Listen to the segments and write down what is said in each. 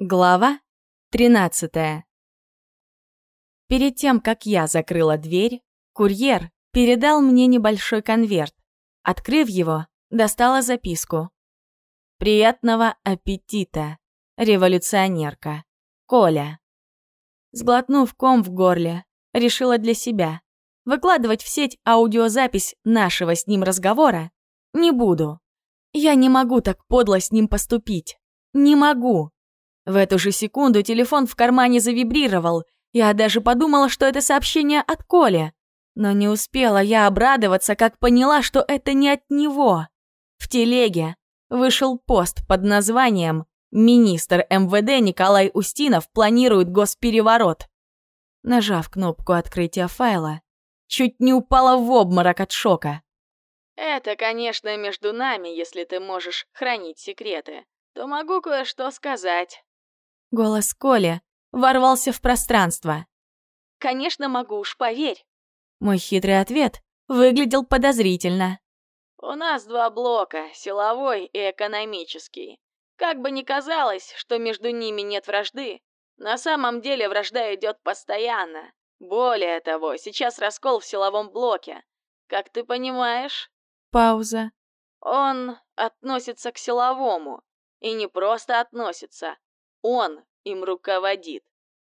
Глава 13 Перед тем, как я закрыла дверь, курьер передал мне небольшой конверт. Открыв его, достала записку. «Приятного аппетита, революционерка. Коля». Сглотнув ком в горле, решила для себя. Выкладывать в сеть аудиозапись нашего с ним разговора не буду. Я не могу так подло с ним поступить. Не могу. В эту же секунду телефон в кармане завибрировал. Я даже подумала, что это сообщение от Коли. Но не успела я обрадоваться, как поняла, что это не от него. В телеге вышел пост под названием «Министр МВД Николай Устинов планирует госпереворот». Нажав кнопку открытия файла, чуть не упала в обморок от шока. «Это, конечно, между нами, если ты можешь хранить секреты, то могу кое-что сказать». Голос Коли ворвался в пространство. «Конечно могу, уж поверь». Мой хитрый ответ выглядел подозрительно. «У нас два блока, силовой и экономический. Как бы ни казалось, что между ними нет вражды, на самом деле вражда идет постоянно. Более того, сейчас раскол в силовом блоке. Как ты понимаешь?» Пауза. «Он относится к силовому. И не просто относится, он им руководит.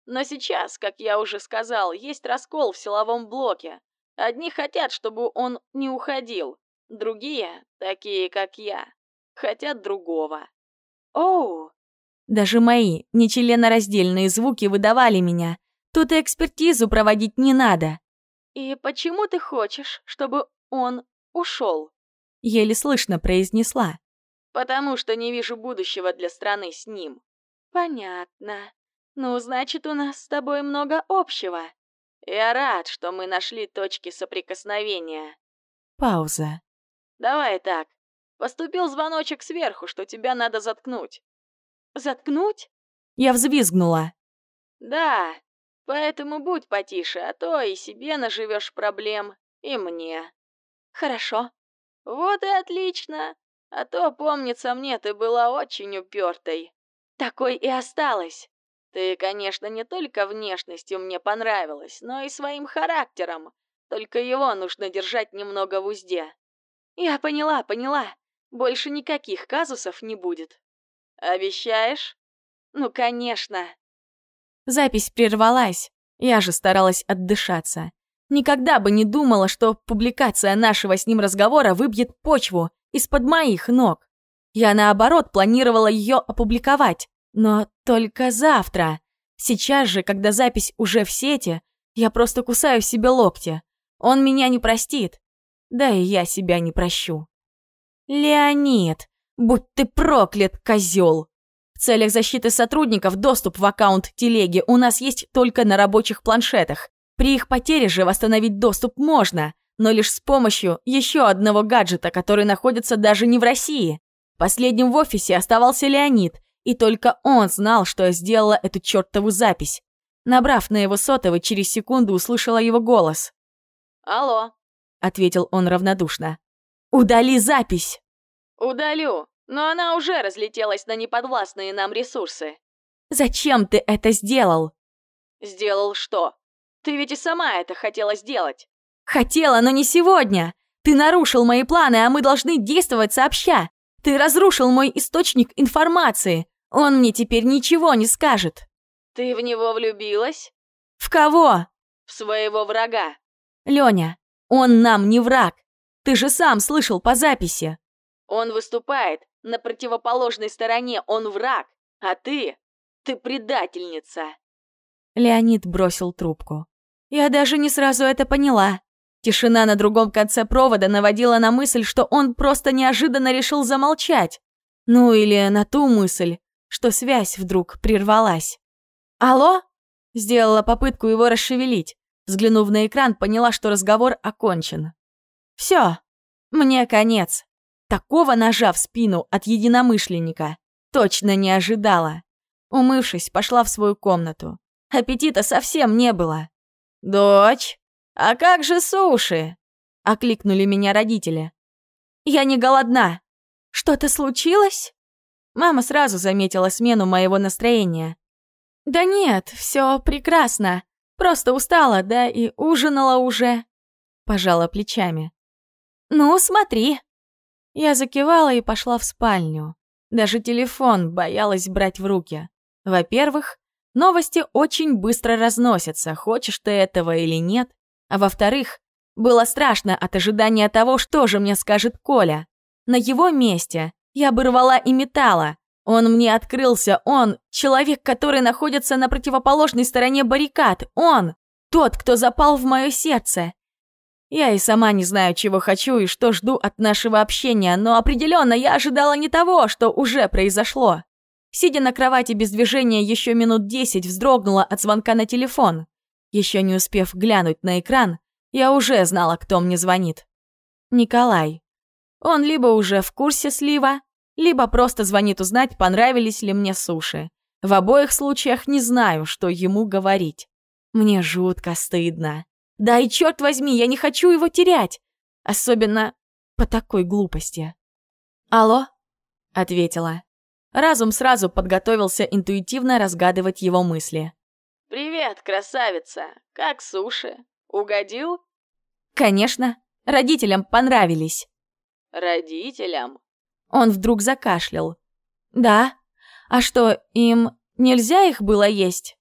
Но сейчас, как я уже сказал, есть раскол в силовом блоке. Одни хотят, чтобы он не уходил. Другие, такие как я, хотят другого. Оу! Даже мои нечленораздельные звуки выдавали меня. Тут и экспертизу проводить не надо. И почему ты хочешь, чтобы он ушел? Еле слышно произнесла. Потому что не вижу будущего для страны с ним. «Понятно. Ну, значит, у нас с тобой много общего. Я рад, что мы нашли точки соприкосновения». Пауза. «Давай так. Поступил звоночек сверху, что тебя надо заткнуть». «Заткнуть?» Я взвизгнула. «Да, поэтому будь потише, а то и себе наживешь проблем, и мне». «Хорошо». «Вот и отлично. А то, помнится мне, ты была очень упертой. Такой и осталась. Ты, конечно, не только внешностью мне понравилась, но и своим характером. Только его нужно держать немного в узде. Я поняла, поняла. Больше никаких казусов не будет. Обещаешь? Ну, конечно. Запись прервалась. Я же старалась отдышаться. Никогда бы не думала, что публикация нашего с ним разговора выбьет почву из-под моих ног. Я, наоборот, планировала ее опубликовать, но только завтра. Сейчас же, когда запись уже в сети, я просто кусаю себе локти. Он меня не простит. Да и я себя не прощу. Леонид, будь ты проклят, козел! В целях защиты сотрудников доступ в аккаунт телеги у нас есть только на рабочих планшетах. При их потере же восстановить доступ можно, но лишь с помощью еще одного гаджета, который находится даже не в России. Последним в офисе оставался Леонид, и только он знал, что я сделала эту чертову запись. Набрав на его сотовый, через секунду услышала его голос. «Алло», — ответил он равнодушно. «Удали запись!» «Удалю, но она уже разлетелась на неподвластные нам ресурсы». «Зачем ты это сделал?» «Сделал что? Ты ведь и сама это хотела сделать». «Хотела, но не сегодня. Ты нарушил мои планы, а мы должны действовать сообща. Ты разрушил мой источник информации. Он мне теперь ничего не скажет. Ты в него влюбилась? В кого? В своего врага. Лёня, он нам не враг. Ты же сам слышал по записи. Он выступает на противоположной стороне, он враг. А ты? Ты предательница. Леонид бросил трубку. Я даже не сразу это поняла. Тишина на другом конце провода наводила на мысль, что он просто неожиданно решил замолчать. Ну или на ту мысль, что связь вдруг прервалась. «Алло?» Сделала попытку его расшевелить. Взглянув на экран, поняла, что разговор окончен. «Все, мне конец. Такого ножа в спину от единомышленника точно не ожидала. Умывшись, пошла в свою комнату. Аппетита совсем не было. «Дочь, а как же суши?» — окликнули меня родители. «Я не голодна. Что-то случилось?» Мама сразу заметила смену моего настроения. «Да нет, все прекрасно. Просто устала, да и ужинала уже». Пожала плечами. «Ну, смотри». Я закивала и пошла в спальню. Даже телефон боялась брать в руки. Во-первых, новости очень быстро разносятся, хочешь ты этого или нет. А во-вторых, было страшно от ожидания того, что же мне скажет Коля. На его месте я бы рвала и металла. Он мне открылся, он, человек, который находится на противоположной стороне баррикад, он, тот, кто запал в мое сердце. Я и сама не знаю, чего хочу и что жду от нашего общения, но определенно я ожидала не того, что уже произошло. Сидя на кровати без движения еще минут десять, вздрогнула от звонка на телефон. Еще не успев глянуть на экран, я уже знала, кто мне звонит. Николай. Он либо уже в курсе слива, либо просто звонит узнать, понравились ли мне суши. В обоих случаях не знаю, что ему говорить. Мне жутко стыдно. Да и черт возьми, я не хочу его терять. Особенно по такой глупости. «Алло?» — ответила. Разум сразу подготовился интуитивно разгадывать его мысли. «Привет, красавица! Как суши? Угодил?» «Конечно. Родителям понравились». «Родителям?» Он вдруг закашлял. «Да? А что, им нельзя их было есть?»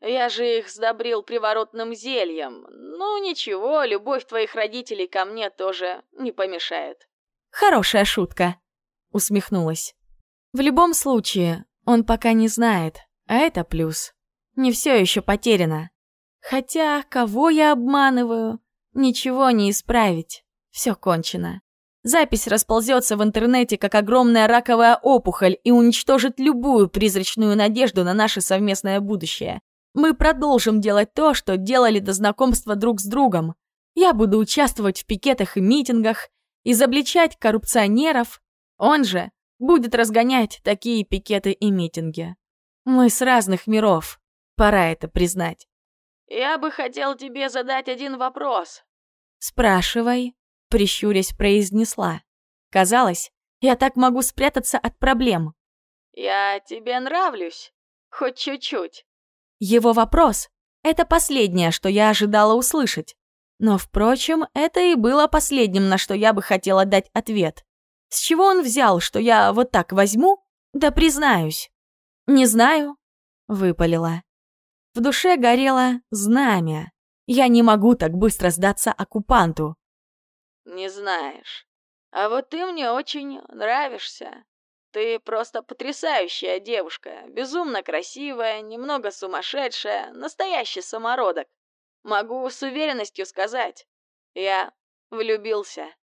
Я же их сдобрил приворотным зельем. Ну ничего, любовь твоих родителей ко мне тоже не помешает. Хорошая шутка, усмехнулась. В любом случае, он пока не знает, а это плюс. Не все еще потеряно. Хотя, кого я обманываю? Ничего не исправить. Все кончено. Запись расползется в интернете, как огромная раковая опухоль, и уничтожит любую призрачную надежду на наше совместное будущее. Мы продолжим делать то, что делали до знакомства друг с другом. Я буду участвовать в пикетах и митингах, изобличать коррупционеров. Он же будет разгонять такие пикеты и митинги. Мы с разных миров. Пора это признать. Я бы хотел тебе задать один вопрос. Спрашивай, прищурясь произнесла. Казалось, я так могу спрятаться от проблем. Я тебе нравлюсь? Хоть чуть-чуть. Его вопрос — это последнее, что я ожидала услышать. Но, впрочем, это и было последним, на что я бы хотела дать ответ. С чего он взял, что я вот так возьму? Да признаюсь. «Не знаю», — выпалила. В душе горело знамя. Я не могу так быстро сдаться оккупанту. «Не знаешь. А вот ты мне очень нравишься. Ты просто потрясающая девушка, безумно красивая, немного сумасшедшая, настоящий самородок. Могу с уверенностью сказать, я влюбился.